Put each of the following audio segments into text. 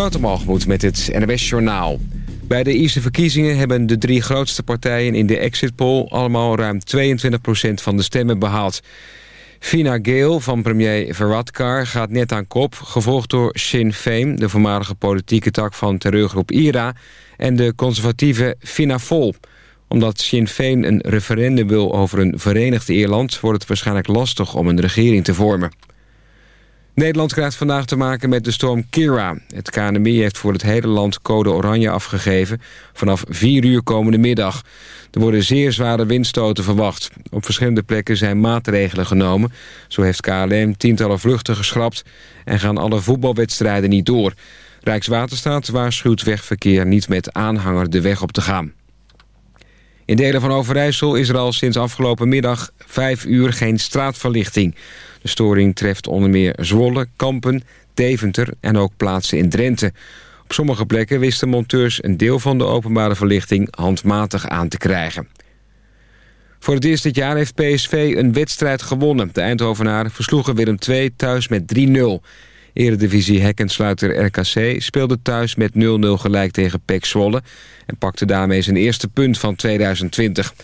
Watermalgemoed met het NWS Journaal. Bij de Ierse verkiezingen hebben de drie grootste partijen in de exit poll... allemaal ruim 22% van de stemmen behaald. Fina Gael van premier Varadkar gaat net aan kop... gevolgd door Sinn Féin, de voormalige politieke tak van terreurgroep IRA... en de conservatieve Fáil. Omdat Sinn Féin een referendum wil over een verenigd Ierland... wordt het waarschijnlijk lastig om een regering te vormen. Nederland krijgt vandaag te maken met de storm Kira. Het KNMI heeft voor het hele land code oranje afgegeven... vanaf 4 uur komende middag. Er worden zeer zware windstoten verwacht. Op verschillende plekken zijn maatregelen genomen. Zo heeft KLM tientallen vluchten geschrapt... en gaan alle voetbalwedstrijden niet door. Rijkswaterstaat waarschuwt wegverkeer niet met aanhanger de weg op te gaan. In delen van Overijssel is er al sinds afgelopen middag 5 uur geen straatverlichting... De storing treft onder meer Zwolle, Kampen, Deventer en ook plaatsen in Drenthe. Op sommige plekken wisten monteurs een deel van de openbare verlichting handmatig aan te krijgen. Voor het eerst dit jaar heeft PSV een wedstrijd gewonnen. De Eindhovenaren versloegen Willem II thuis met 3-0. Eredivisie hekkensluiter RKC speelde thuis met 0-0 gelijk tegen PEC Zwolle... en pakte daarmee zijn eerste punt van 2020.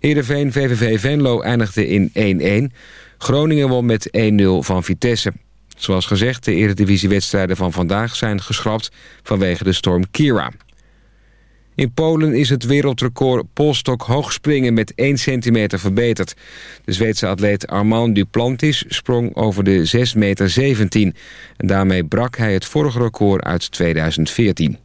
Heerenveen VVV Venlo eindigde in 1-1. Groningen won met 1-0 van Vitesse. Zoals gezegd, de eredivisiewedstrijden van vandaag zijn geschrapt vanwege de storm Kira. In Polen is het wereldrecord polstok hoogspringen met 1 centimeter verbeterd. De Zweedse atleet Armand Duplantis sprong over de 6,17 meter. En daarmee brak hij het vorige record uit 2014.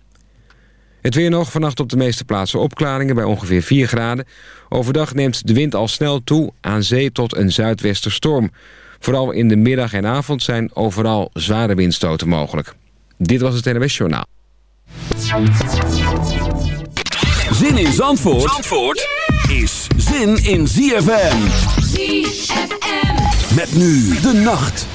Het weer nog, vannacht op de meeste plaatsen opklaringen bij ongeveer 4 graden. Overdag neemt de wind al snel toe, aan zee tot een zuidwesterstorm. Vooral in de middag en avond zijn overal zware windstoten mogelijk. Dit was het NWS Journaal. Zin in Zandvoort, Zandvoort is zin in ZFM. ZFM. Met nu de nacht.